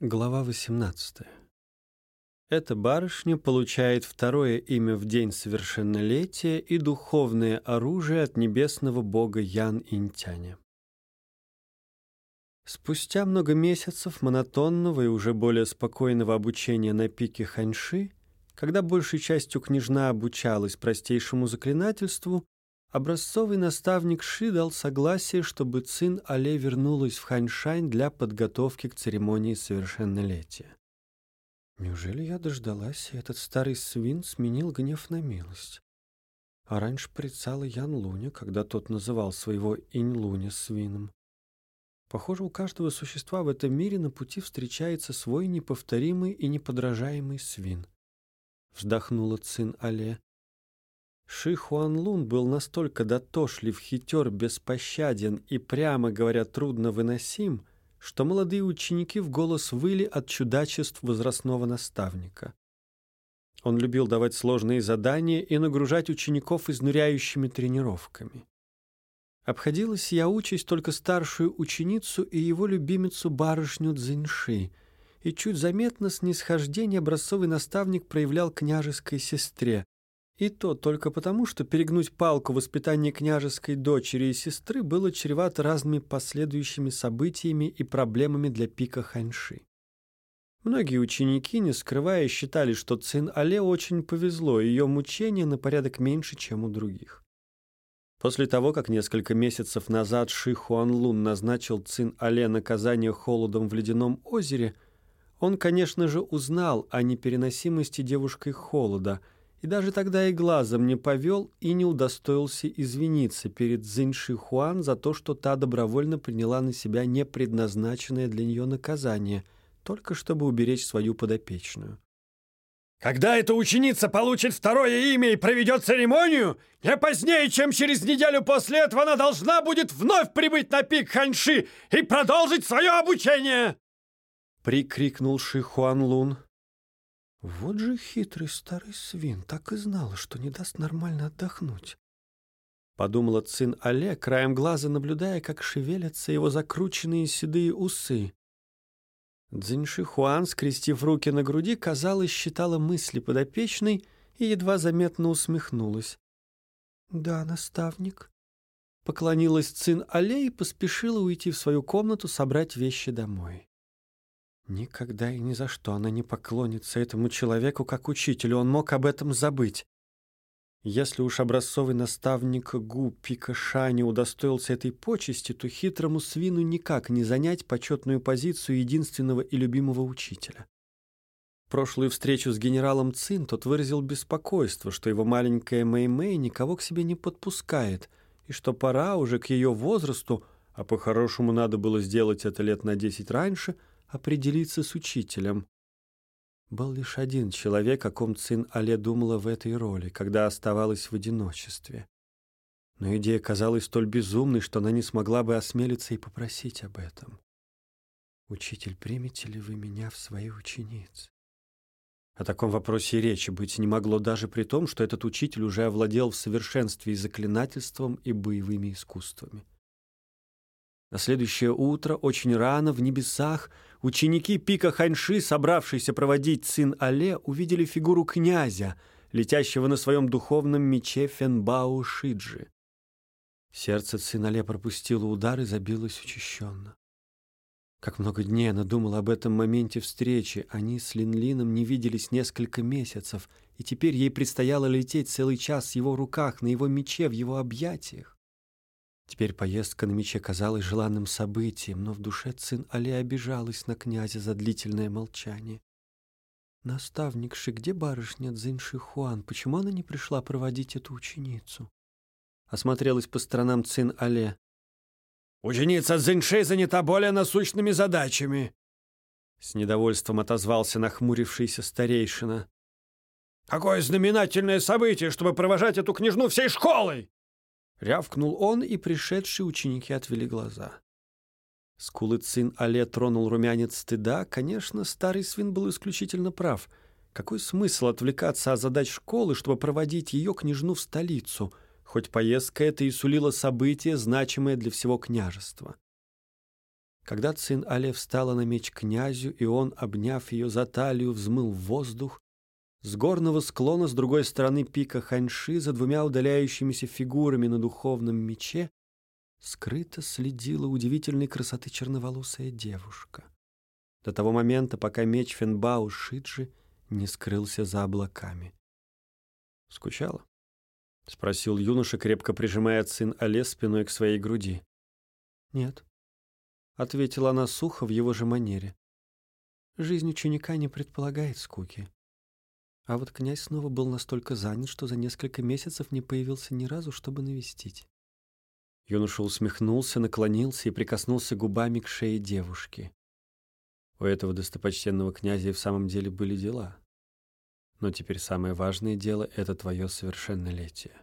Глава 18. Эта барышня получает второе имя в день совершеннолетия и духовное оружие от небесного бога Ян Интяня. Спустя много месяцев монотонного и уже более спокойного обучения на пике ханьши, когда большей частью княжна обучалась простейшему заклинательству, Образцовый наставник Ши дал согласие, чтобы Цин Але вернулась в Ханьшань для подготовки к церемонии совершеннолетия. Неужели я дождалась, и этот старый свин сменил гнев на милость? А раньше порицала Ян Луня, когда тот называл своего Инь Луня свином. Похоже, у каждого существа в этом мире на пути встречается свой неповторимый и неподражаемый свин. Вздохнула Цин Але. Ши Хуанлун был настолько дотошлив, хитер, беспощаден и, прямо говоря, трудно выносим, что молодые ученики в голос выли от чудачеств возрастного наставника. Он любил давать сложные задания и нагружать учеников изнуряющими тренировками. Обходилась я участь только старшую ученицу и его любимицу барышню Цзиньши, и чуть заметно снисхождение образцовый наставник проявлял княжеской сестре, и то только потому, что перегнуть палку воспитания княжеской дочери и сестры было чревато разными последующими событиями и проблемами для пика Ханьши. Многие ученики, не скрывая, считали, что Цин Але очень повезло, ее мучения на порядок меньше, чем у других. После того, как несколько месяцев назад Ши Хуанлун назначил Цин Але наказание холодом в ледяном озере, он, конечно же, узнал о непереносимости девушкой холода – и даже тогда и глазом не повел и не удостоился извиниться перед Цзиньши Хуан за то, что та добровольно приняла на себя непредназначенное для нее наказание, только чтобы уберечь свою подопечную. «Когда эта ученица получит второе имя и проведет церемонию, не позднее, чем через неделю после этого она должна будет вновь прибыть на пик Ханьши и продолжить свое обучение!» Прикрикнул Ши Хуан Лун. Вот же хитрый старый свин, так и знала, что не даст нормально отдохнуть. Подумала Цин Але, краем глаза наблюдая, как шевелятся его закрученные седые усы. Цзиньши Хуан, скрестив руки на груди, казалось, считала мысли подопечной и едва заметно усмехнулась. «Да, наставник», — поклонилась Цин Але и поспешила уйти в свою комнату собрать вещи домой. Никогда и ни за что она не поклонится этому человеку как учителю, он мог об этом забыть. Если уж образцовый наставник Гу Пикаша не удостоился этой почести, то хитрому свину никак не занять почетную позицию единственного и любимого учителя. прошлую встречу с генералом Цин тот выразил беспокойство, что его маленькая Мэй-Мэй никого к себе не подпускает, и что пора уже к ее возрасту, а по-хорошему надо было сделать это лет на десять раньше — определиться с учителем. Был лишь один человек, о ком Цин Але думала в этой роли, когда оставалась в одиночестве. Но идея казалась столь безумной, что она не смогла бы осмелиться и попросить об этом. «Учитель, примете ли вы меня в свои ученицы?» О таком вопросе и речи быть не могло даже при том, что этот учитель уже овладел в совершенстве и заклинательством, и боевыми искусствами. На следующее утро, очень рано, в небесах, ученики пика Ханьши, собравшиеся проводить сын Але, увидели фигуру князя, летящего на своем духовном мече Фенбао Шиджи. Сердце Але пропустило удар и забилось учащенно. Как много дней она думала об этом моменте встречи. Они с Линлином не виделись несколько месяцев, и теперь ей предстояло лететь целый час в его руках, на его мече, в его объятиях. Теперь поездка на мече казалась желанным событием, но в душе Цин Али обижалась на князя за длительное молчание. «Наставникши, где барышня Цзиньши Хуан? Почему она не пришла проводить эту ученицу?» Осмотрелась по сторонам Цин Але. «Ученица Цзиньши занята более насущными задачами!» С недовольством отозвался нахмурившийся старейшина. «Какое знаменательное событие, чтобы провожать эту княжну всей школой!» Рявкнул он, и пришедшие ученики отвели глаза. Скулы Цин Але тронул румянец стыда. Конечно, старый свин был исключительно прав. Какой смысл отвлекаться от задач школы, чтобы проводить ее княжну в столицу, хоть поездка эта и сулила событие, значимое для всего княжества? Когда Цин Але встала на меч князю, и он, обняв ее за талию, взмыл в воздух, с горного склона с другой стороны пика Ханьши за двумя удаляющимися фигурами на духовном мече скрыто следила удивительной красоты черноволосая девушка. До того момента, пока меч Фенбао Шиджи не скрылся за облаками. «Скучала?» — спросил юноша, крепко прижимая сын Але спиной к своей груди. «Нет», ответила она сухо в его же манере. Жизнь ученика не предполагает скуки. А вот князь снова был настолько занят, что за несколько месяцев не появился ни разу, чтобы навестить. Юноша усмехнулся, наклонился и прикоснулся губами к шее девушки. У этого достопочтенного князя и в самом деле были дела. Но теперь самое важное дело — это твое совершеннолетие.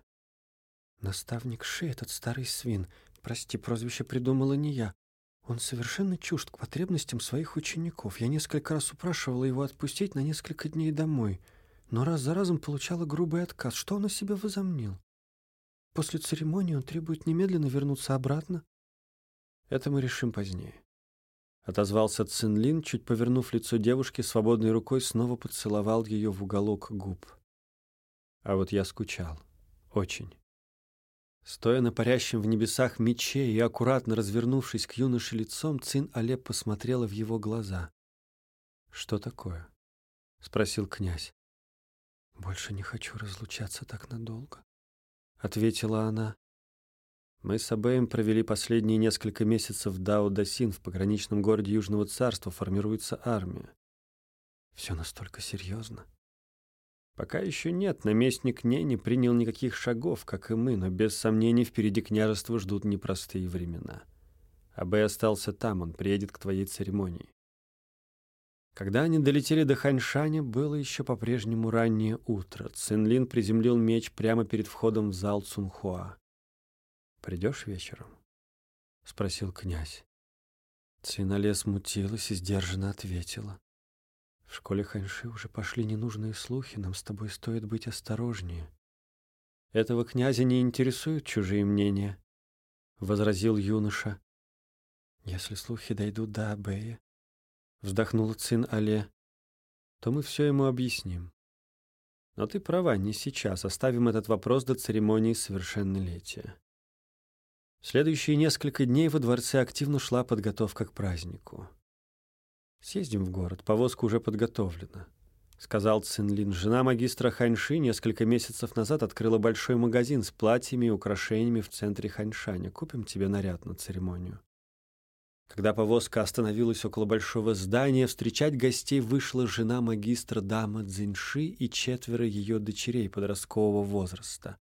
Наставник Ши, этот старый свин, прости, прозвище придумала не я, он совершенно чужд к потребностям своих учеников. Я несколько раз упрашивала его отпустить на несколько дней домой, но раз за разом получала грубый отказ. Что он о себе возомнил? После церемонии он требует немедленно вернуться обратно. Это мы решим позднее. Отозвался Цинлин, чуть повернув лицо девушки, свободной рукой снова поцеловал ее в уголок губ. А вот я скучал. Очень. Стоя на парящем в небесах мече и аккуратно развернувшись к юноше лицом, Цин Алеп посмотрела в его глаза. «Что такое?» — спросил князь. «Больше не хочу разлучаться так надолго», — ответила она. Мы с Абеем провели последние несколько месяцев в Дао-Дасин, в пограничном городе Южного царства, формируется армия. Все настолько серьезно. Пока еще нет, наместник не не принял никаких шагов, как и мы, но без сомнений впереди княжества ждут непростые времена. Абэй остался там, он приедет к твоей церемонии. Когда они долетели до Ханьшаня, было еще по-прежнему раннее утро. Цинлин приземлил меч прямо перед входом в зал Цунхуа. «Придешь вечером?» — спросил князь. Циноле смутилась и сдержанно ответила. В школе Ханьши уже пошли ненужные слухи, нам с тобой стоит быть осторожнее. Этого князя не интересуют чужие мнения, — возразил юноша. Если слухи дойдут до Абея, — вздохнул Цин Але, — то мы все ему объясним. Но ты права, не сейчас, оставим этот вопрос до церемонии совершеннолетия. В следующие несколько дней во дворце активно шла подготовка к празднику. Съездим в город, повозка уже подготовлена. Сказал Цинлин. Жена магистра Ханьши несколько месяцев назад открыла большой магазин с платьями и украшениями в центре Ханьшаня. Купим тебе наряд на церемонию. Когда повозка остановилась около большого здания, встречать гостей вышла жена магистра Дама Цзиньши и четверо ее дочерей подросткового возраста.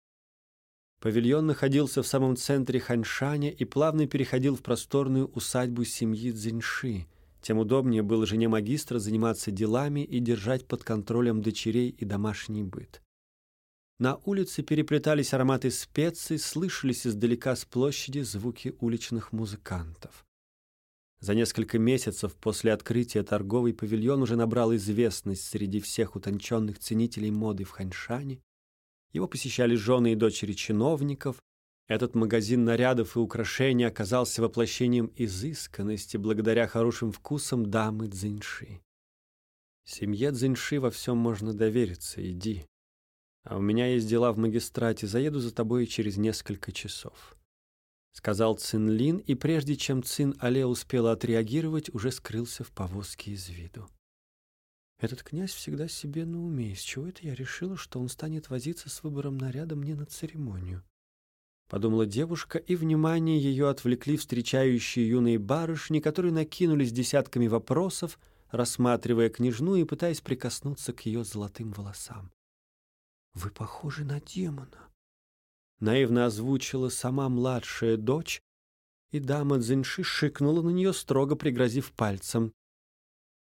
Павильон находился в самом центре Ханьшаня и плавно переходил в просторную усадьбу семьи Цзиньши – тем удобнее было жене магистра заниматься делами и держать под контролем дочерей и домашний быт. На улице переплетались ароматы специй, слышались издалека с площади звуки уличных музыкантов. За несколько месяцев после открытия торговый павильон уже набрал известность среди всех утонченных ценителей моды в Ханьшане. Его посещали жены и дочери чиновников, этот магазин нарядов и украшений оказался воплощением изысканности благодаря хорошим вкусам дамы Цзиньши. Семье Цзиньши во всем можно довериться, иди. А у меня есть дела в магистрате, заеду за тобой через несколько часов. Сказал Цин Лин, и прежде чем Цин Але успела отреагировать, уже скрылся в повозке из виду. Этот князь всегда себе на уме. Из чего это я решила, что он станет возиться с выбором наряда мне на церемонию? подумала девушка, и внимание ее отвлекли встречающие юные барышни, которые накинулись десятками вопросов, рассматривая княжну и пытаясь прикоснуться к ее золотым волосам. «Вы похожи на демона», — наивно озвучила сама младшая дочь, и дама Цзиньши шикнула на нее, строго пригрозив пальцем.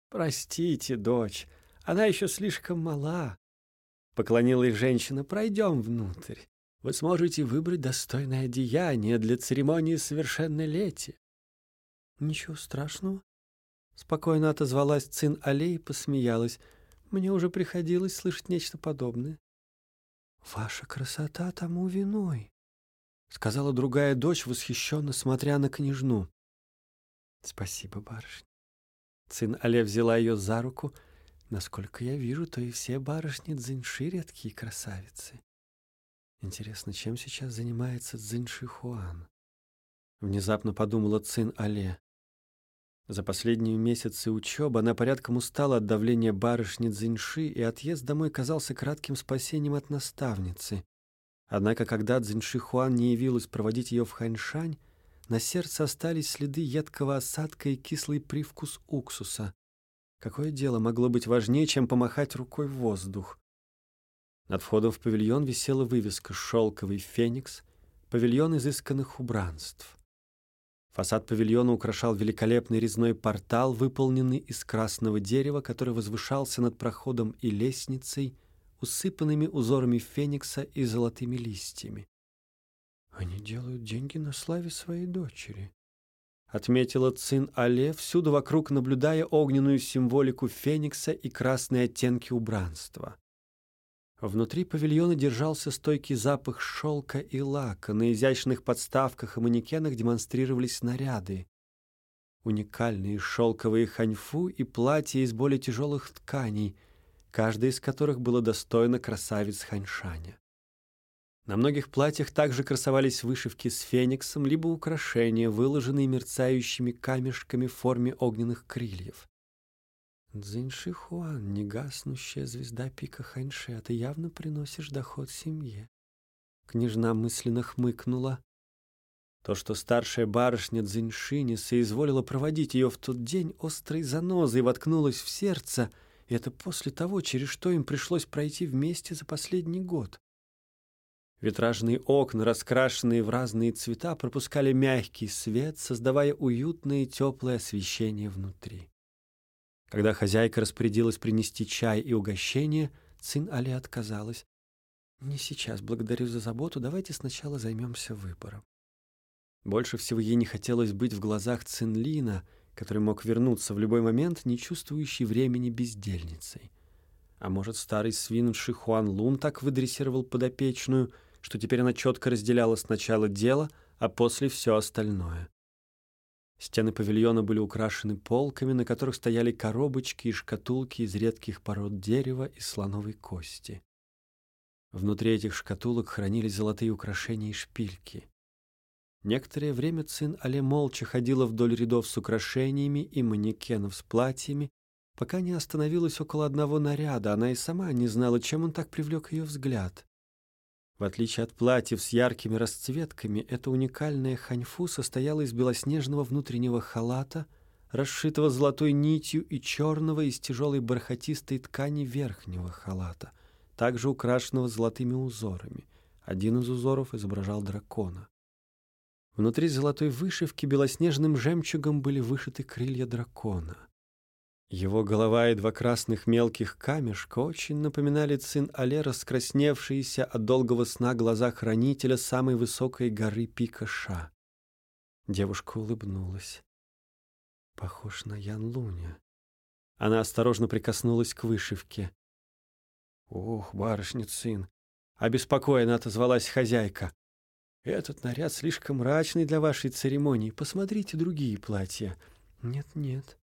«Простите, дочь, она еще слишком мала», — поклонилась женщина. «Пройдем внутрь» вы сможете выбрать достойное одеяние для церемонии совершеннолетия. Ничего страшного. Спокойно отозвалась Цин Алей и посмеялась. Мне уже приходилось слышать нечто подобное. Ваша красота тому виной, сказала другая дочь, восхищенно смотря на княжну. Спасибо, барышня. Цин Але взяла ее за руку. Насколько я вижу, то и все барышни Цзиньши редкие красавицы. Интересно, чем сейчас занимается Цзиньши Хуан? Внезапно подумала Цин Але. За последние месяцы учебы она порядком устала от давления барышни Цзиньши, и отъезд домой казался кратким спасением от наставницы. Однако, когда Цзиньши Хуан не явилась проводить ее в Ханьшань, на сердце остались следы едкого осадка и кислый привкус уксуса. Какое дело могло быть важнее, чем помахать рукой в воздух? Над входом в павильон висела вывеска «Шелковый феникс», павильон изысканных убранств. Фасад павильона украшал великолепный резной портал, выполненный из красного дерева, который возвышался над проходом и лестницей, усыпанными узорами феникса и золотыми листьями. Они делают деньги на славе своей дочери. Отметила Цин Але, всюду вокруг наблюдая огненную символику феникса и красные оттенки убранства. Внутри павильона держался стойкий запах шелка и лака. На изящных подставках и манекенах демонстрировались наряды. Уникальные шелковые ханьфу и платья из более тяжелых тканей, каждое из которых было достойно красавиц Ханьшаня. На многих платьях также красовались вышивки с фениксом, либо украшения, выложенные мерцающими камешками в форме огненных крыльев. Цзиньши Хуан, негаснущая звезда пика Ханьши, а ты явно приносишь доход семье. Княжна мысленно хмыкнула. То, что старшая барышня Цзиньши не соизволила проводить ее в тот день, острой занозой воткнулась в сердце, и это после того, через что им пришлось пройти вместе за последний год. Витражные окна, раскрашенные в разные цвета, пропускали мягкий свет, создавая уютное и теплое освещение внутри. Когда хозяйка распорядилась принести чай и угощение, Цин Али отказалась. «Не сейчас, благодарю за заботу, давайте сначала займемся выбором». Больше всего ей не хотелось быть в глазах Цин Лина, который мог вернуться в любой момент, не чувствующий времени бездельницей. А может, старый свин Шихуан Лун так выдрессировал подопечную — что теперь она четко разделяла сначала дело, а после все остальное. Стены павильона были украшены полками, на которых стояли коробочки и шкатулки из редких пород дерева и слоновой кости. Внутри этих шкатулок хранились золотые украшения и шпильки. Некоторое время Цин Але молча ходила вдоль рядов с украшениями и манекенов с платьями, пока не остановилась около одного наряда. Она и сама не знала, чем он так привлек ее взгляд. В отличие от платьев с яркими расцветками, это уникальное ханьфу состояло из белоснежного внутреннего халата, расшитого золотой нитью и черного из тяжелой бархатистой ткани верхнего халата, также украшенного золотыми узорами. Один из узоров изображал дракона. Внутри золотой вышивки белоснежным жемчугом были вышиты крылья дракона. Его голова и два красных мелких камешка очень напоминали цин Але, раскрасневшиеся от долгого сна глаза хранителя самой высокой горы пика Ша. Девушка улыбнулась. Похож на Ян Луня. Она осторожно прикоснулась к вышивке. «Ох, барышня Цин!» — обеспокоенно отозвалась хозяйка. «Этот наряд слишком мрачный для вашей церемонии. Посмотрите другие платья». «Нет-нет»,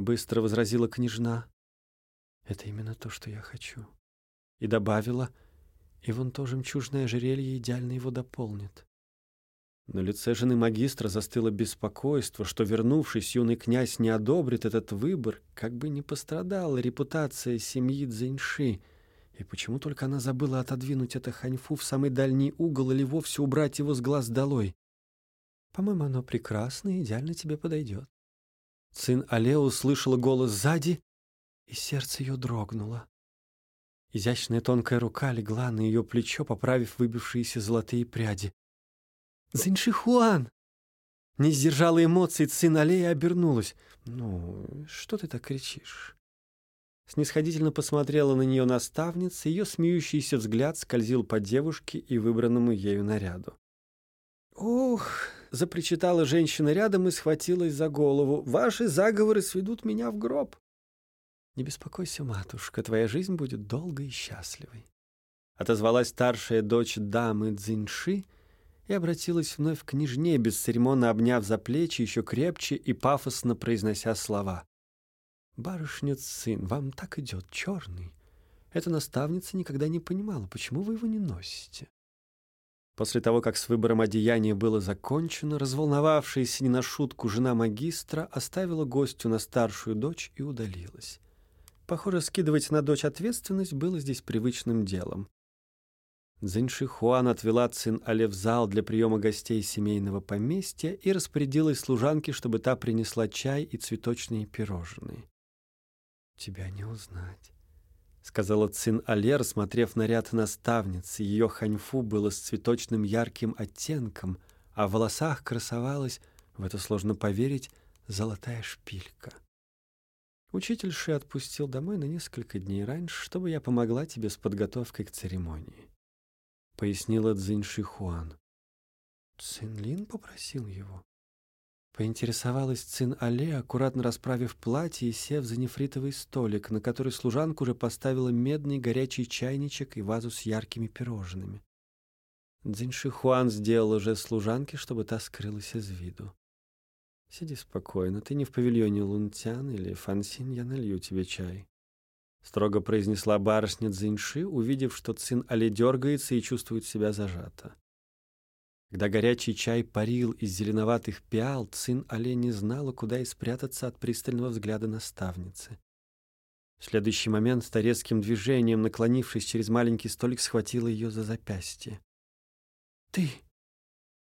быстро возразила княжна. Это именно то, что я хочу. И добавила, и вон то жемчужное ожерелье идеально его дополнит. На лице жены магистра застыло беспокойство, что, вернувшись, юный князь не одобрит этот выбор, как бы не пострадала репутация семьи Цзиньши. И почему только она забыла отодвинуть это ханьфу в самый дальний угол или вовсе убрать его с глаз долой? По-моему, оно прекрасно и идеально тебе подойдет. Сын Алео услышала голос сзади, и сердце ее дрогнуло. Изящная тонкая рука легла на ее плечо, поправив выбившиеся золотые пряди. «Зиншихуан!» Не сдержала эмоций, сын Аллея обернулась. «Ну, что ты так кричишь?» Снисходительно посмотрела на нее наставница, ее смеющийся взгляд скользил по девушке и выбранному ею наряду. «Ух!» Запричитала женщина рядом и схватилась за голову. «Ваши заговоры сведут меня в гроб». «Не беспокойся, матушка, твоя жизнь будет долгой и счастливой», — отозвалась старшая дочь дамы Цзиньши и обратилась вновь к княжне, бесцеремонно обняв за плечи еще крепче и пафосно произнося слова. «Барышня, сын, вам так идет черный. Эта наставница никогда не понимала, почему вы его не носите». После того, как с выбором одеяния было закончено, разволновавшаяся не на шутку жена магистра оставила гостю на старшую дочь и удалилась. Похоже, скидывать на дочь ответственность было здесь привычным делом. Цзиньши Хуан отвела Цин Але в зал для приема гостей семейного поместья и распорядилась служанке, чтобы та принесла чай и цветочные пирожные. «Тебя не узнать», — сказала Цин Але, рассмотрев наряд наставницы. Ее ханьфу было с цветочным ярким оттенком, а в волосах красовалась, в это сложно поверить, золотая шпилька. Учитель Ши отпустил домой на несколько дней раньше, чтобы я помогла тебе с подготовкой к церемонии пояснила Цзиньши Хуан. Цин Лин попросил его. Поинтересовалась Цин Але, аккуратно расправив платье и сев за нефритовый столик, на который служанка уже поставила медный горячий чайничек и вазу с яркими пирожными. Цзиньши Хуан сделала же служанке, чтобы та скрылась из виду. «Сиди спокойно, ты не в павильоне Лунтян или Фансин, я налью тебе чай». — строго произнесла барышня Цзиньши, увидев, что Цин Але дергается и чувствует себя зажато. Когда горячий чай парил из зеленоватых пиал, Цин Але не знала, куда и спрятаться от пристального взгляда наставницы. В следующий момент, с резким движением, наклонившись через маленький столик, схватила ее за запястье. «Ты!»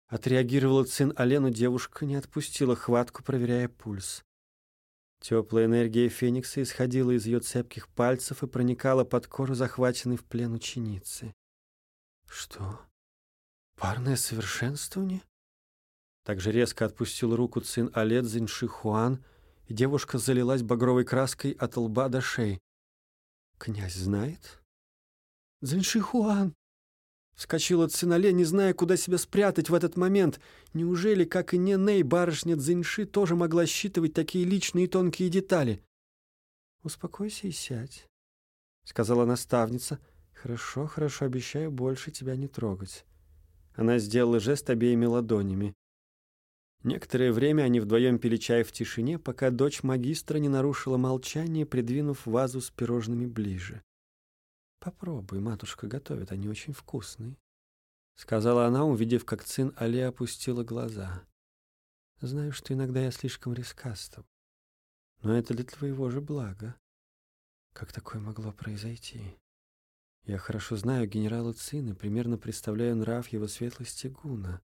Отреагировала Цин Але, но девушка не отпустила хватку, проверяя пульс. Теплая энергия Феникса исходила из ее цепких пальцев и проникала под кожу захваченной в плен ученицы. «Что? Парное совершенствование?» Также резко отпустил руку Цин Алет Зинши Хуан, и девушка залилась багровой краской от лба до шеи. «Князь знает?» «Зинши Хуан!» Вскочила Цинале, не зная, куда себя спрятать в этот момент. Неужели, как и Неней, барышня Цзиньши тоже могла считывать такие личные и тонкие детали? «Успокойся и сядь», — сказала наставница. «Хорошо, хорошо, обещаю больше тебя не трогать». Она сделала жест обеими ладонями. Некоторое время они вдвоем пили чай в тишине, пока дочь магистра не нарушила молчание, придвинув вазу с пирожными ближе. «Попробуй, матушка готовит, они очень вкусные», — сказала она, увидев, как Цин Али опустила глаза. «Знаю, что иногда я слишком рискастов, но это для твоего же блага. Как такое могло произойти? Я хорошо знаю генерала Цин и примерно представляю нрав его светлости Гуна.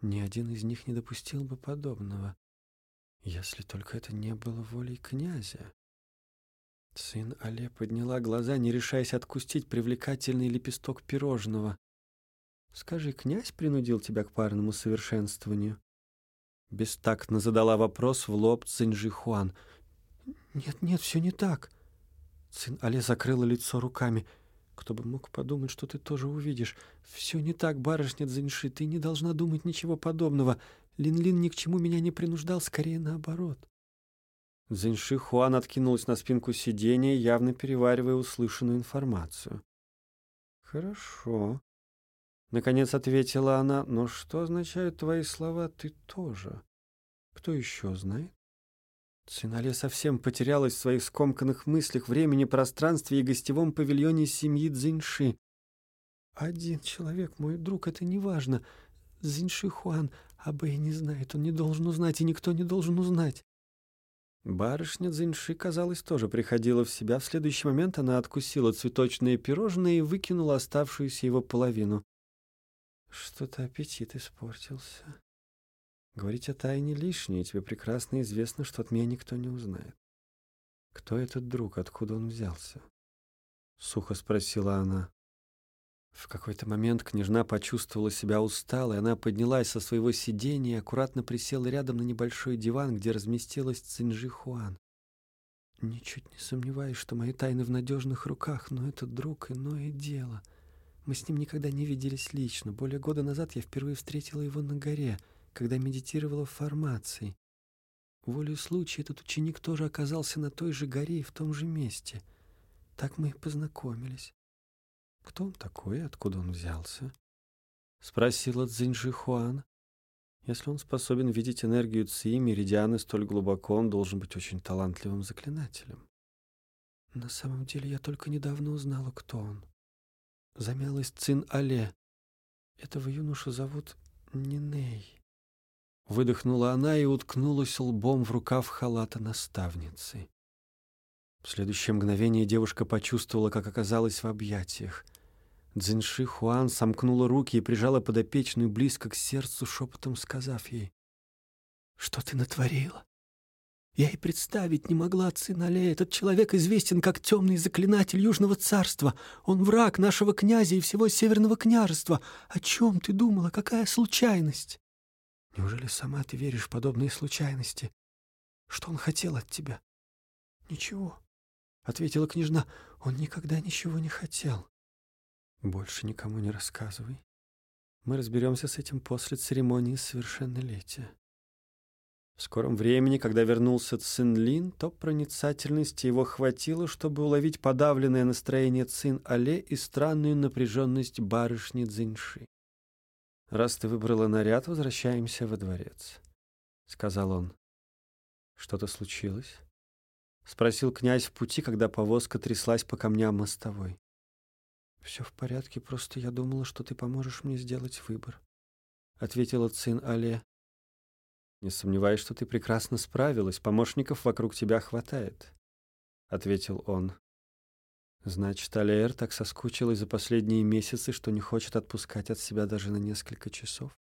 Ни один из них не допустил бы подобного, если только это не было волей князя. Сын Але подняла глаза, не решаясь откусить привлекательный лепесток пирожного. «Скажи, князь принудил тебя к парному совершенствованию?» Бестактно задала вопрос в лоб Цинжи Хуан. «Нет, нет, все не так». Сын Але закрыла лицо руками. «Кто бы мог подумать, что ты тоже увидишь. Все не так, барышня Цзиньши, ты не должна думать ничего подобного. Лин-Лин ни к чему меня не принуждал, скорее наоборот». Цзиньши Хуан откинулась на спинку сиденья, явно переваривая услышанную информацию. «Хорошо», — наконец ответила она, — «но что означают твои слова «ты тоже»? Кто еще знает?» Цинале совсем потерялась в своих скомканных мыслях, времени, пространстве и гостевом павильоне семьи Цзиньши. «Один человек, мой друг, это не важно. Цзиньши Хуан, а Бэй не знает, он не должен узнать, и никто не должен узнать». Барышня Цзиньши, казалось, тоже приходила в себя. В следующий момент она откусила цветочные пирожные и выкинула оставшуюся его половину. Что-то аппетит испортился. Говорить о тайне лишнее, тебе прекрасно известно, что от меня никто не узнает. Кто этот друг, откуда он взялся? Сухо спросила она. В какой-то момент княжна почувствовала себя усталой. Она поднялась со своего сидения и аккуратно присела рядом на небольшой диван, где разместилась Цинжи Хуан. Ничуть не сомневаюсь, что мои тайны в надежных руках, но этот друг — иное дело. Мы с ним никогда не виделись лично. Более года назад я впервые встретила его на горе, когда медитировала в формации. Волей случая этот ученик тоже оказался на той же горе и в том же месте. Так мы и познакомились. Кто он такой и откуда он взялся? — спросила Цзиньжи Хуан. Если он способен видеть энергию Ци, меридианы столь глубоко, он должен быть очень талантливым заклинателем. На самом деле я только недавно узнала, кто он. Замялась Цин Але. Этого юношу зовут Ниней. Выдохнула она и уткнулась лбом в рукав халата наставницы. В следующее мгновение девушка почувствовала, как оказалась в объятиях. Цзиньши Хуан сомкнула руки и прижала подопечную близко к сердцу, шепотом сказав ей, «Что ты натворила? Я и представить не могла, Цинале. Этот человек известен как темный заклинатель Южного царства. Он враг нашего князя и всего Северного княжества. О чем ты думала? Какая случайность? Неужели сама ты веришь в подобные случайности? Что он хотел от тебя? Ничего, — ответила княжна. Он никогда ничего не хотел. Больше никому не рассказывай. Мы разберемся с этим после церемонии совершеннолетия. В скором времени, когда вернулся Цин Лин, то проницательности его хватило, чтобы уловить подавленное настроение Цин Але и странную напряженность барышни Цзиньши. «Раз ты выбрала наряд, возвращаемся во дворец», — сказал он. «Что-то случилось?» — спросил князь в пути, когда повозка тряслась по камням мостовой. «Все в порядке, просто я думала, что ты поможешь мне сделать выбор», — ответила Цин Але. «Не сомневаюсь, что ты прекрасно справилась, помощников вокруг тебя хватает», — ответил он. «Значит, Алиэр так соскучилась за последние месяцы, что не хочет отпускать от себя даже на несколько часов?»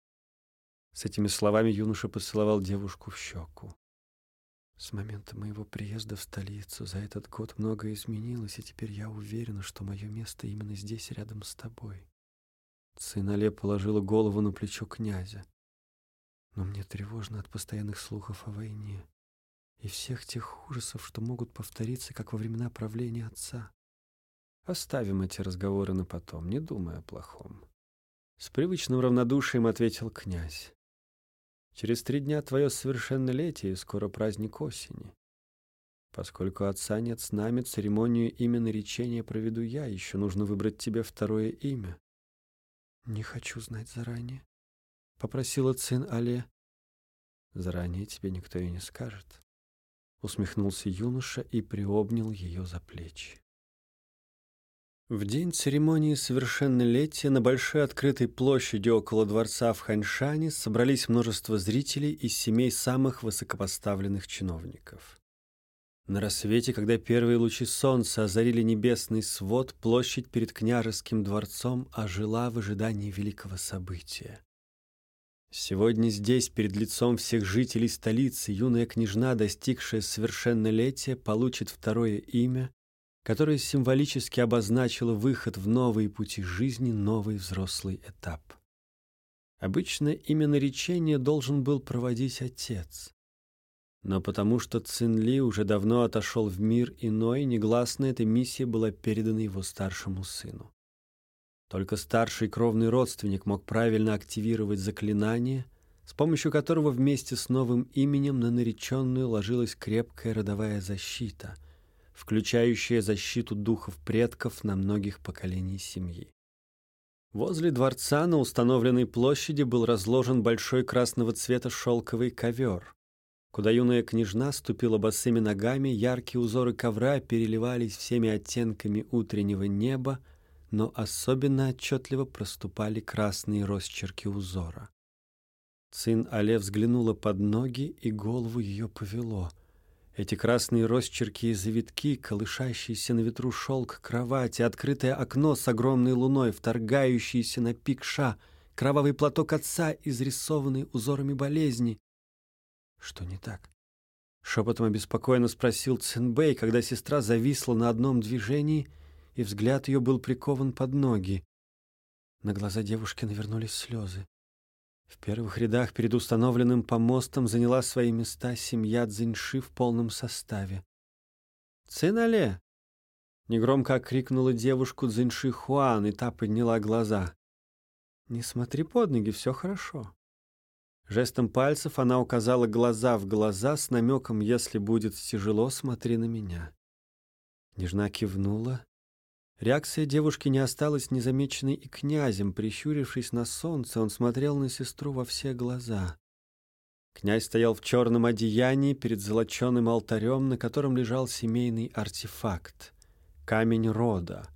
С этими словами юноша поцеловал девушку в щеку. С момента моего приезда в столицу за этот год многое изменилось, и теперь я уверена, что мое место именно здесь, рядом с тобой. Цинале положила голову на плечо князя. Но мне тревожно от постоянных слухов о войне и всех тех ужасов, что могут повториться, как во времена правления отца. Оставим эти разговоры на потом, не думая о плохом. С привычным равнодушием ответил князь. Через три дня твое совершеннолетие, и скоро праздник осени. Поскольку отца нет с нами, церемонию имя наречения проведу я, еще нужно выбрать тебе второе имя. Не хочу знать заранее, — попросила Цин Але. Заранее тебе никто и не скажет. Усмехнулся юноша и приобнял ее за плечи. В день церемонии совершеннолетия на большой открытой площади около дворца в Ханьшане собрались множество зрителей из семей самых высокопоставленных чиновников. На рассвете, когда первые лучи солнца озарили небесный свод, площадь перед княжеским дворцом ожила в ожидании великого события. Сегодня здесь, перед лицом всех жителей столицы, юная княжна, достигшая совершеннолетия, получит второе имя которое символически обозначило выход в новые пути жизни, новый взрослый этап. Обычно именно речение должен был проводить отец. Но потому что Цинли уже давно отошел в мир иной, негласно эта миссия была передана его старшему сыну. Только старший кровный родственник мог правильно активировать заклинание, с помощью которого вместе с новым именем на нареченную ложилась крепкая родовая защита — включающая защиту духов предков на многих поколений семьи. Возле дворца на установленной площади был разложен большой красного цвета шелковый ковер. Куда юная княжна ступила босыми ногами, яркие узоры ковра переливались всеми оттенками утреннего неба, но особенно отчетливо проступали красные росчерки узора. Цин Але взглянула под ноги, и голову ее повело. Эти красные росчерки и завитки, колышащийся на ветру шелк кровати, открытое окно с огромной луной, вторгающийся на пик ша, кровавый платок отца, изрисованный узорами болезни. Что не так? Шепотом обеспокоенно спросил Цинбэй, когда сестра зависла на одном движении, и взгляд ее был прикован под ноги. На глаза девушки навернулись слезы. В первых рядах перед установленным помостом заняла свои места семья Цзиньши в полном составе. «Цинале!» — негромко окрикнула девушку Цзиньши Хуан, и та подняла глаза. «Не смотри под ноги, все хорошо». Жестом пальцев она указала глаза в глаза с намеком «Если будет тяжело, смотри на меня». Нежна кивнула, Реакция девушки не осталась незамеченной и князем. Прищурившись на солнце, он смотрел на сестру во все глаза. Князь стоял в черном одеянии перед золоченым алтарем, на котором лежал семейный артефакт — камень рода.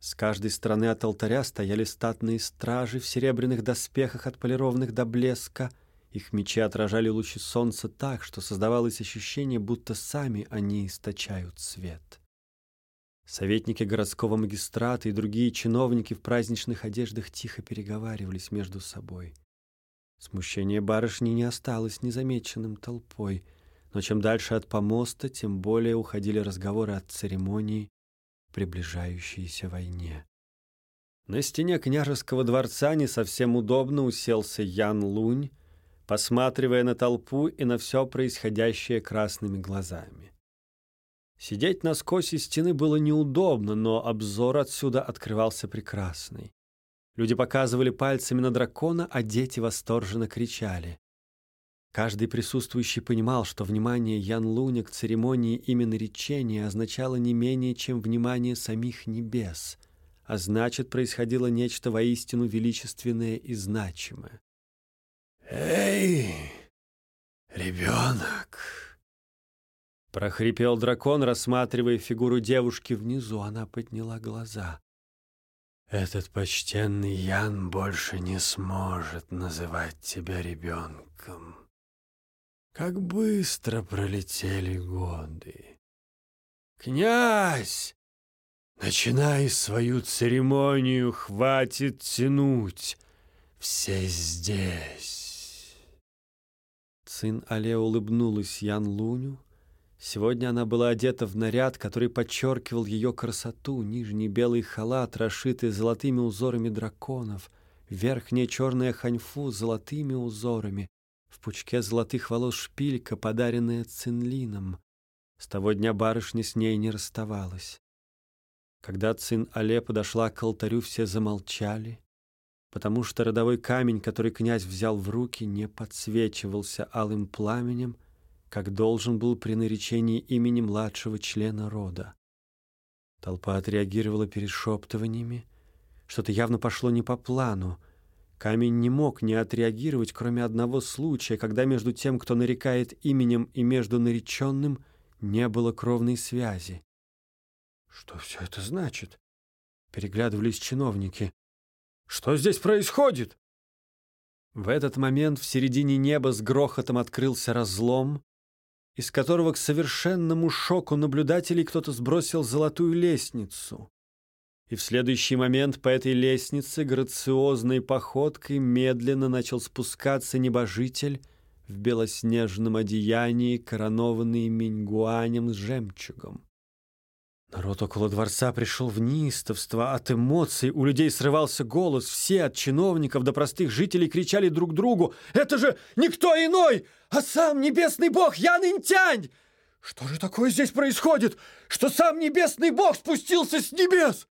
С каждой стороны от алтаря стояли статные стражи в серебряных доспехах, отполированных до блеска. Их мечи отражали лучи солнца так, что создавалось ощущение, будто сами они источают свет. Советники городского магистрата и другие чиновники в праздничных одеждах тихо переговаривались между собой. Смущение барышни не осталось незамеченным толпой, но чем дальше от помоста, тем более уходили разговоры от церемонии, приближающейся войне. На стене княжеского дворца не совсем удобно уселся Ян Лунь, посматривая на толпу и на все происходящее красными глазами. Сидеть на скосе стены было неудобно, но обзор отсюда открывался прекрасный. Люди показывали пальцами на дракона, а дети восторженно кричали. Каждый присутствующий понимал, что внимание Ян Луня к церемонии именно речения означало не менее, чем внимание самих небес, а значит, происходило нечто воистину величественное и значимое. «Эй, ребенок!» Прохрипел дракон, рассматривая фигуру девушки внизу. Она подняла глаза. «Этот почтенный Ян больше не сможет называть тебя ребенком. Как быстро пролетели годы! Князь, начинай свою церемонию, хватит тянуть. Все здесь!» Сын Але улыбнулась Ян Луню, Сегодня она была одета в наряд, который подчеркивал ее красоту, нижний белый халат, расшитый золотыми узорами драконов, верхняя черная ханьфу с золотыми узорами, в пучке золотых волос шпилька, подаренная Цинлином. С того дня барышня с ней не расставалась. Когда Цин Але подошла к алтарю, все замолчали, потому что родовой камень, который князь взял в руки, не подсвечивался алым пламенем — как должен был при наречении имени младшего члена рода. Толпа отреагировала перешептываниями. Что-то явно пошло не по плану. Камень не мог не отреагировать, кроме одного случая, когда между тем, кто нарекает именем, и между нареченным не было кровной связи. «Что все это значит?» Переглядывались чиновники. «Что здесь происходит?» В этот момент в середине неба с грохотом открылся разлом, из которого к совершенному шоку наблюдателей кто-то сбросил золотую лестницу. И в следующий момент по этой лестнице грациозной походкой медленно начал спускаться небожитель в белоснежном одеянии, коронованный миньгуанем с жемчугом. Народ около дворца пришел в неистовство от эмоций, у людей срывался голос, все от чиновников до простых жителей кричали друг другу «Это же никто иной, а сам небесный бог Ян Интянь! Что же такое здесь происходит, что сам небесный бог спустился с небес?»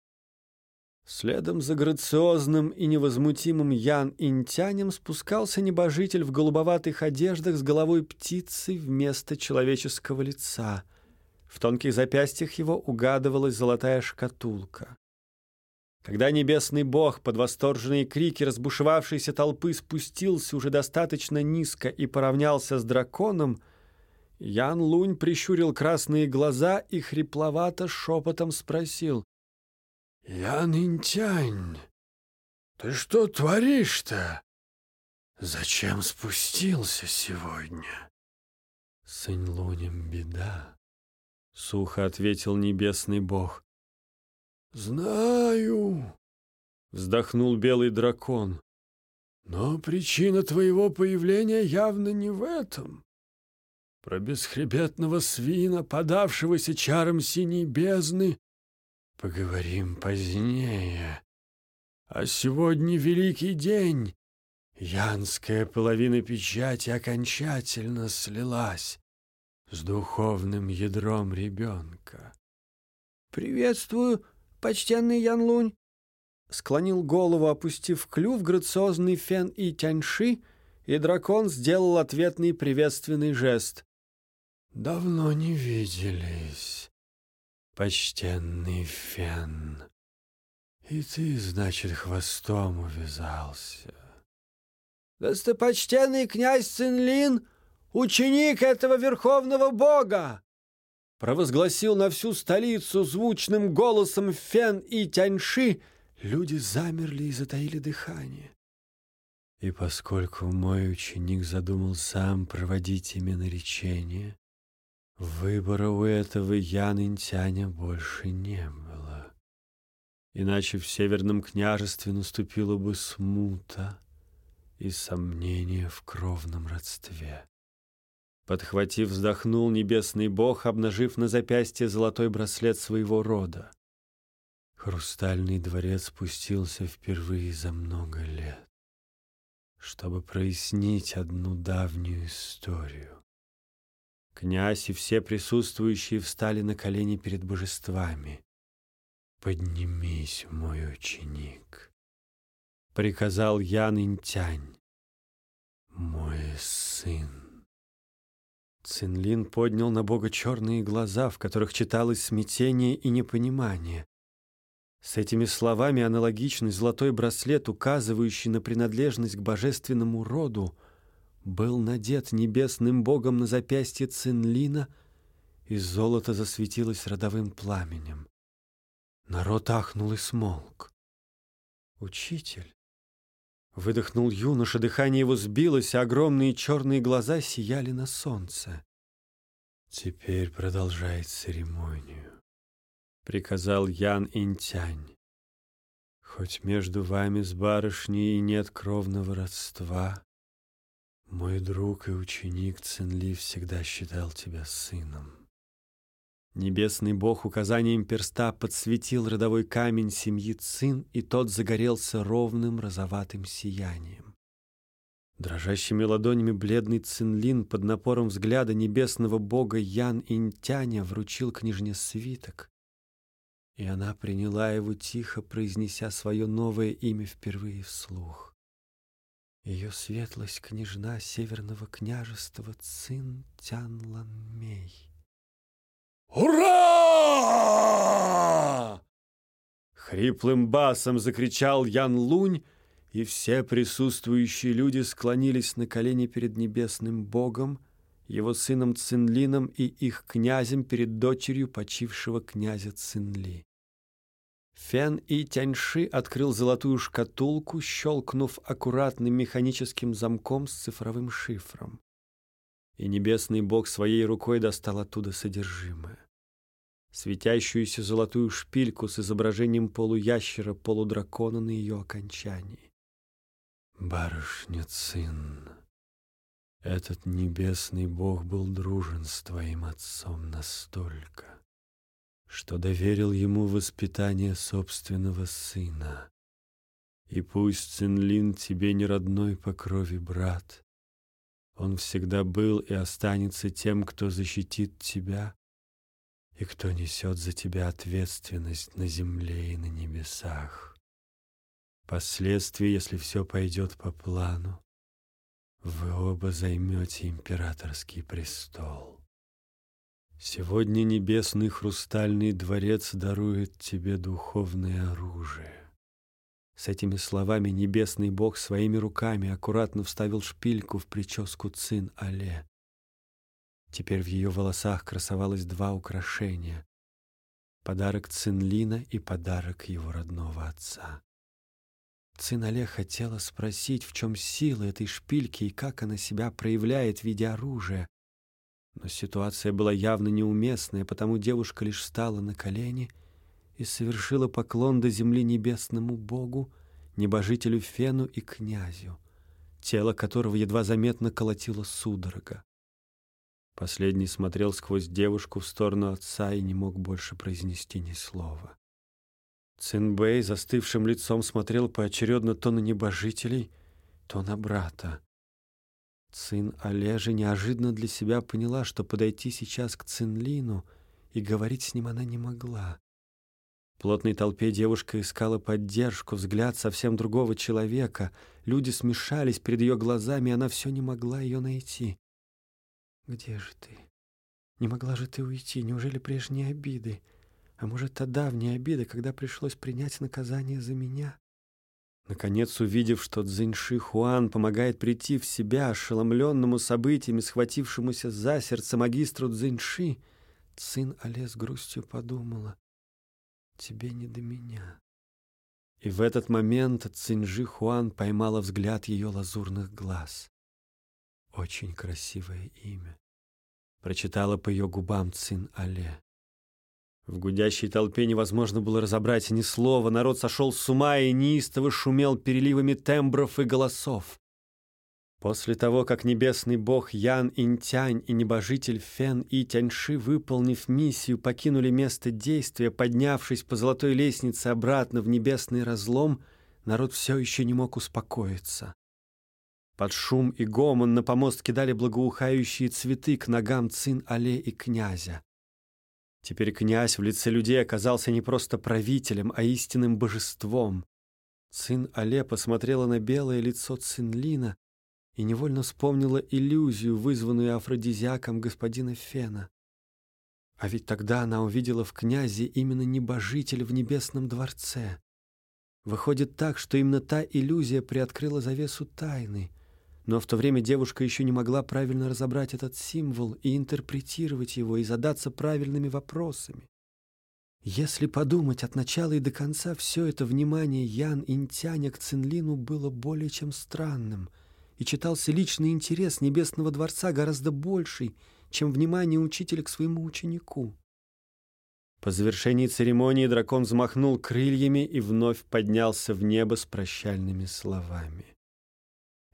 Следом за грациозным и невозмутимым Ян Интянем спускался небожитель в голубоватых одеждах с головой птицы вместо человеческого лица — в тонких запястьях его угадывалась золотая шкатулка. Когда небесный бог под восторженные крики разбушевавшейся толпы спустился уже достаточно низко и поравнялся с драконом, Ян Лунь прищурил красные глаза и хрипловато шепотом спросил. «Ян Интянь, ты что творишь-то? Зачем спустился сегодня?» «С Лунем беда», — сухо ответил небесный бог. «Знаю», — вздохнул белый дракон. «Но причина твоего появления явно не в этом. Про бесхребетного свина, подавшегося чаром синей бездны, поговорим позднее. А сегодня великий день. Янская половина печати окончательно слилась с духовным ядром ребенка. «Приветствую, почтенный Ян Лунь!» Склонил голову, опустив клюв, грациозный Фен и Тяньши, и дракон сделал ответный приветственный жест. «Давно не виделись, почтенный Фен», И ты, значит, хвостом увязался. Достопочтенный князь Цинлин, ученик этого верховного бога, провозгласил на всю столицу звучным голосом Фен и Тяньши, люди замерли и затаили дыхание. И поскольку мой ученик задумал сам проводить имя наречения, выбора у этого Ян Интяня больше не было. Иначе в Северном княжестве наступила бы смута и сомнение в кровном родстве. Подхватив, вздохнул небесный бог, обнажив на запястье золотой браслет своего рода. Хрустальный дворец спустился впервые за много лет, чтобы прояснить одну давнюю историю. Князь и все присутствующие встали на колени перед божествами. «Поднимись, мой ученик», — приказал Ян Интянь, «мой сын». Цинлин поднял на Бога черные глаза, в которых читалось смятение и непонимание. С этими словами аналогичный золотой браслет, указывающий на принадлежность к божественному роду, был надет небесным богом на запястье Цинлина, и золото засветилось родовым пламенем. Народ ахнул и смолк. «Учитель!» Выдохнул юноша, дыхание его сбилось, а огромные черные глаза сияли на солнце. «Теперь продолжай церемонию», — приказал Ян Интянь. «Хоть между вами с барышней и нет кровного родства, мой друг и ученик Цинли всегда считал тебя сыном. Небесный бог указанием перста подсветил родовой камень семьи Цин, и тот загорелся ровным розоватым сиянием. Дрожащими ладонями бледный Цинлин под напором взгляда небесного бога Ян Интяня вручил княжне свиток, и она приняла его тихо, произнеся свое новое имя впервые вслух. Ее светлость княжна северного княжества Цин Тянланмей. «Ура!» Хриплым басом закричал Ян Лунь, и все присутствующие люди склонились на колени перед небесным богом, его сыном Цинлином и их князем перед дочерью почившего князя Цинли. Фен и Тяньши открыл золотую шкатулку, щелкнув аккуратным механическим замком с цифровым шифром. И небесный бог своей рукой достал оттуда содержимое светящуюся золотую шпильку с изображением полуящера-полудракона на ее окончании. «Барышня Цин, этот небесный бог был дружен с твоим отцом настолько, что доверил ему воспитание собственного сына. И пусть Цинлин тебе не родной по крови брат, он всегда был и останется тем, кто защитит тебя и кто несет за тебя ответственность на земле и на небесах. Впоследствии, если все пойдет по плану, вы оба займете императорский престол. Сегодня небесный хрустальный дворец дарует тебе духовное оружие. С этими словами небесный бог своими руками аккуратно вставил шпильку в прическу Цин-Але. Теперь в ее волосах красовалось два украшения — подарок Цинлина и подарок его родного отца. Цинале хотела спросить, в чем сила этой шпильки и как она себя проявляет в виде оружия. Но ситуация была явно неуместная, потому девушка лишь встала на колени и совершила поклон до земли небесному богу, небожителю Фену и князю, тело которого едва заметно колотило судорога. Последний смотрел сквозь девушку в сторону отца и не мог больше произнести ни слова. Цинбэй застывшим лицом смотрел поочередно то на небожителей, то на брата. Цин Олежи неожиданно для себя поняла, что подойти сейчас к Цинлину и говорить с ним она не могла. Плотной толпе девушка искала поддержку, взгляд совсем другого человека. Люди смешались перед ее глазами, и она все не могла ее найти. «Где же ты? Не могла же ты уйти? Неужели прежние обиды? А может, та давняя обида, когда пришлось принять наказание за меня? Наконец, увидев, что Цзиньши Хуан помогает прийти в себя ошеломленному событиями, схватившемуся за сердце магистру Цзиньши, сын Але с грустью подумала, «Тебе не до меня». И в этот момент Цинжи Хуан поймала взгляд ее лазурных глаз. «Очень красивое имя», — прочитала по ее губам Цин Але. В гудящей толпе невозможно было разобрать ни слова. Народ сошел с ума и неистово шумел переливами тембров и голосов. После того, как небесный бог Ян Интянь и небожитель Фен и Тяньши, выполнив миссию, покинули место действия, поднявшись по золотой лестнице обратно в небесный разлом, народ все еще не мог успокоиться. Под шум и гомон на помост кидали благоухающие цветы к ногам Цин Але и князя. Теперь князь в лице людей оказался не просто правителем, а истинным божеством. Цин Але посмотрела на белое лицо Цинлина и невольно вспомнила иллюзию, вызванную афродизиаком господина Фена. А ведь тогда она увидела в князе именно небожитель в небесном дворце. Выходит так, что именно та иллюзия приоткрыла завесу тайны — но в то время девушка еще не могла правильно разобрать этот символ и интерпретировать его, и задаться правильными вопросами. Если подумать от начала и до конца, все это внимание Ян Интяня к Цинлину было более чем странным, и читался личный интерес Небесного Дворца гораздо больший, чем внимание учителя к своему ученику. По завершении церемонии дракон взмахнул крыльями и вновь поднялся в небо с прощальными словами.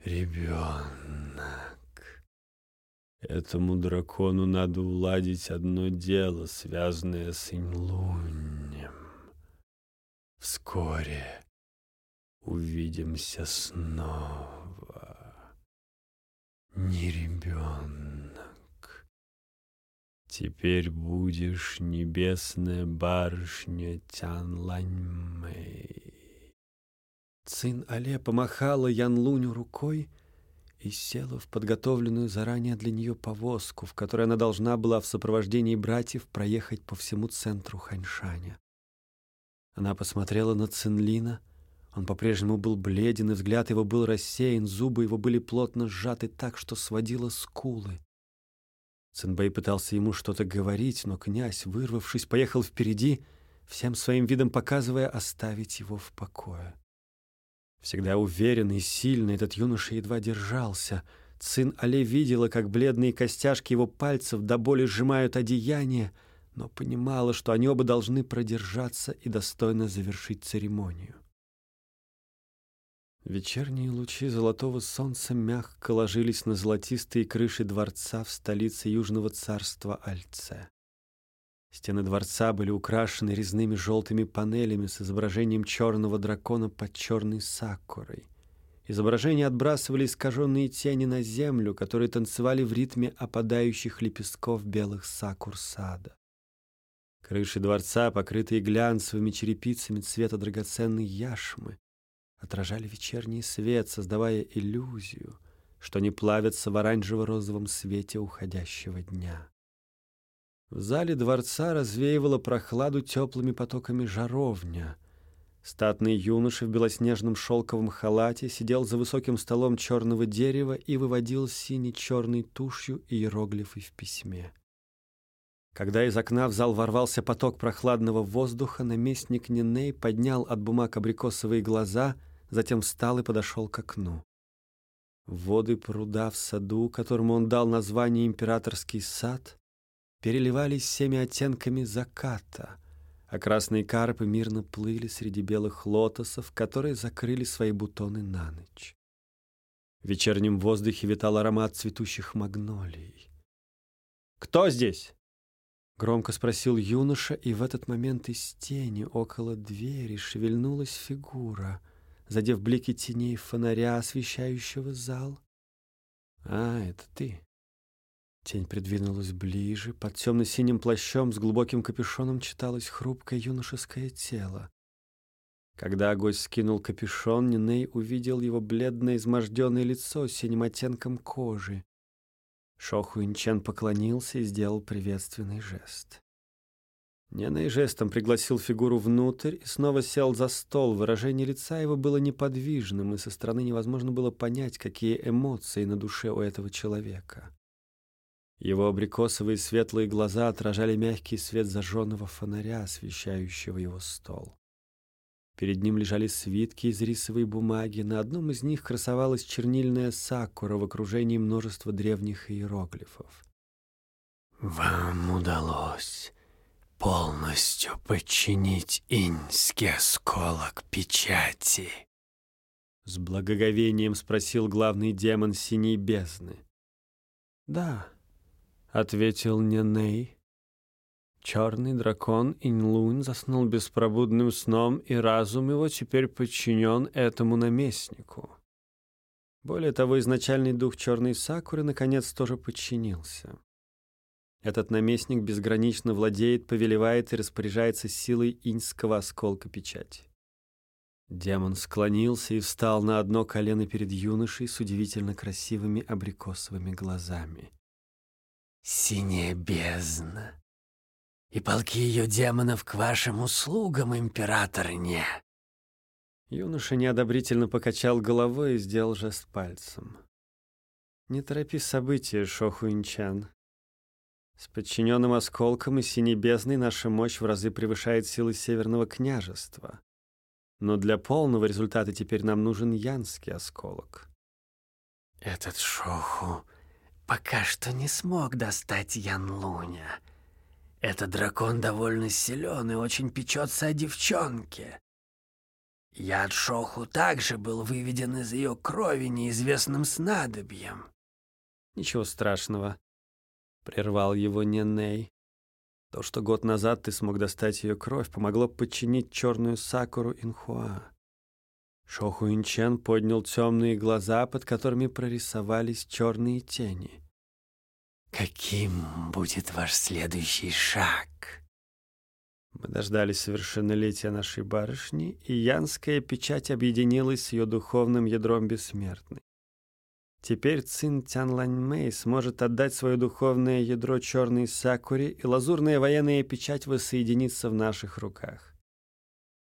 Ребенок. Этому дракону надо уладить одно дело, связанное с Инлунем. Вскоре увидимся снова. Не ребенок. Теперь будешь небесная барышня Тянланьмэй. Цин Але помахала Ян Луню рукой и села в подготовленную заранее для нее повозку, в которой она должна была в сопровождении братьев проехать по всему центру Ханьшаня. Она посмотрела на Цинлина. Он по-прежнему был бледен, и взгляд его был рассеян, зубы его были плотно сжаты так, что сводило скулы. Цинбэй пытался ему что-то говорить, но князь, вырвавшись, поехал впереди, всем своим видом показывая оставить его в покое. Всегда уверенный и сильный, этот юноша едва держался. Сын Але видела, как бледные костяшки его пальцев до боли сжимают одеяние, но понимала, что они оба должны продержаться и достойно завершить церемонию. Вечерние лучи золотого солнца мягко ложились на золотистые крыши дворца в столице Южного царства Альце. Стены дворца были украшены резными желтыми панелями с изображением черного дракона под черной сакурой. Изображения отбрасывали искаженные тени на землю, которые танцевали в ритме опадающих лепестков белых сакур сада. Крыши дворца, покрытые глянцевыми черепицами цвета драгоценной яшмы, отражали вечерний свет, создавая иллюзию, что они плавятся в оранжево-розовом свете уходящего дня. В зале дворца развеивала прохладу теплыми потоками жаровня. Статный юноша в белоснежном шелковом халате сидел за высоким столом черного дерева и выводил сине-черной тушью иероглифы в письме. Когда из окна в зал ворвался поток прохладного воздуха, наместник Ниней поднял от бумаг абрикосовые глаза, затем встал и подошел к окну. Воды пруда в саду, которому он дал название «Императорский сад», переливались всеми оттенками заката, а красные карпы мирно плыли среди белых лотосов, которые закрыли свои бутоны на ночь. В вечернем воздухе витал аромат цветущих магнолий. «Кто здесь?» — громко спросил юноша, и в этот момент из тени около двери шевельнулась фигура, задев блики теней фонаря, освещающего зал. «А, это ты!» Тень придвинулась ближе. Под темно-синим плащом с глубоким капюшоном читалось хрупкое юношеское тело. Когда гость скинул капюшон, Ниней увидел его бледное изможденное лицо с синим оттенком кожи. Шоху Инчен поклонился и сделал приветственный жест. Неней жестом пригласил фигуру внутрь и снова сел за стол. Выражение лица его было неподвижным, и со стороны невозможно было понять, какие эмоции на душе у этого человека. Его абрикосовые светлые глаза отражали мягкий свет зажженного фонаря, освещающего его стол. Перед ним лежали свитки из рисовой бумаги. На одном из них красовалась чернильная сакура в окружении множества древних иероглифов. «Вам удалось полностью подчинить иньский осколок печати?» С благоговением спросил главный демон синей бездны. «Да», — ответил Неней. Черный дракон Инлунь заснул беспробудным сном, и разум его теперь подчинен этому наместнику. Более того, изначальный дух черной сакуры наконец тоже подчинился. Этот наместник безгранично владеет, повелевает и распоряжается силой иньского осколка печати. Демон склонился и встал на одно колено перед юношей с удивительно красивыми абрикосовыми глазами. «Синяя бездна! И полки ее демонов к вашим услугам, император не!» Юноша неодобрительно покачал головой и сделал жест пальцем. «Не торопи события, Шохуинчан. С подчиненным осколком и синей бездной наша мощь в разы превышает силы Северного княжества. Но для полного результата теперь нам нужен янский осколок. Этот Шоху пока что не смог достать Ян Луня. Этот дракон довольно силен и очень печется о девчонке. Яд Шоху также был выведен из ее крови неизвестным снадобьем. Ничего страшного. — прервал его Неней. То, что год назад ты смог достать ее кровь, помогло подчинить черную Сакуру Инхуа. Шоху Инчен поднял темные глаза, под которыми прорисовались черные тени. «Каким будет ваш следующий шаг?» Мы дождались совершеннолетия нашей барышни, и янская печать объединилась с ее духовным ядром бессмертной. Теперь Цин Тянланьмэй сможет отдать свое духовное ядро черной сакуре, и лазурная военная печать воссоединится в наших руках.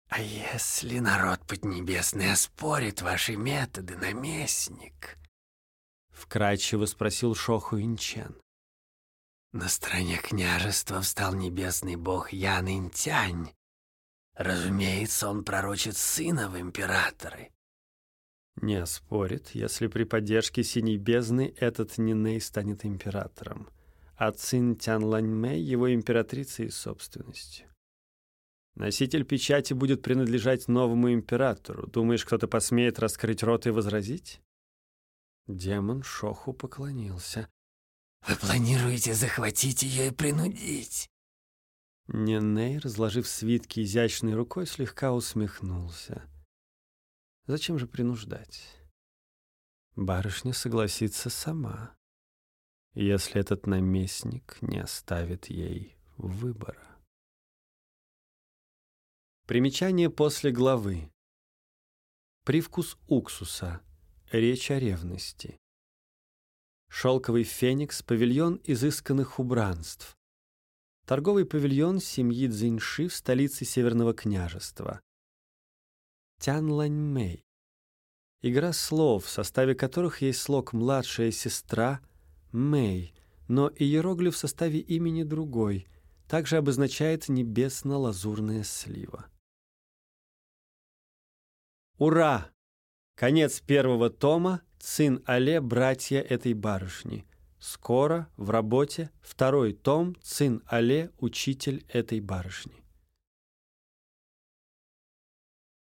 «А если народ Поднебесный оспорит ваши методы, наместник?» Вкрадчиво спросил Шоху Инчен. На стороне княжества встал небесный бог Ян Интянь. Разумеется, он пророчит сына в императоры. Не спорит, если при поддержке Синей Бездны этот Ниней станет императором, а Цин Тян Ланьмэй его императрицей и собственностью. Носитель печати будет принадлежать новому императору. Думаешь, кто-то посмеет раскрыть рот и возразить? Демон Шоху поклонился. «Вы планируете захватить ее и принудить?» Ниней, разложив свитки изящной рукой, слегка усмехнулся. Зачем же принуждать? Барышня согласится сама, если этот наместник не оставит ей выбора. Примечание после главы. Привкус уксуса. Речь о ревности. Шелковый феникс — павильон изысканных убранств. Торговый павильон семьи Цзиньши в столице Северного княжества. Тянланьмэй. Игра слов, в составе которых есть слог «младшая сестра» Мэй, но иероглиф в составе имени другой, также обозначает небесно-лазурная слива. Ура! Конец первого тома «Цин Але. Братья этой барышни». Скоро в работе второй том «Цин Але. Учитель этой барышни».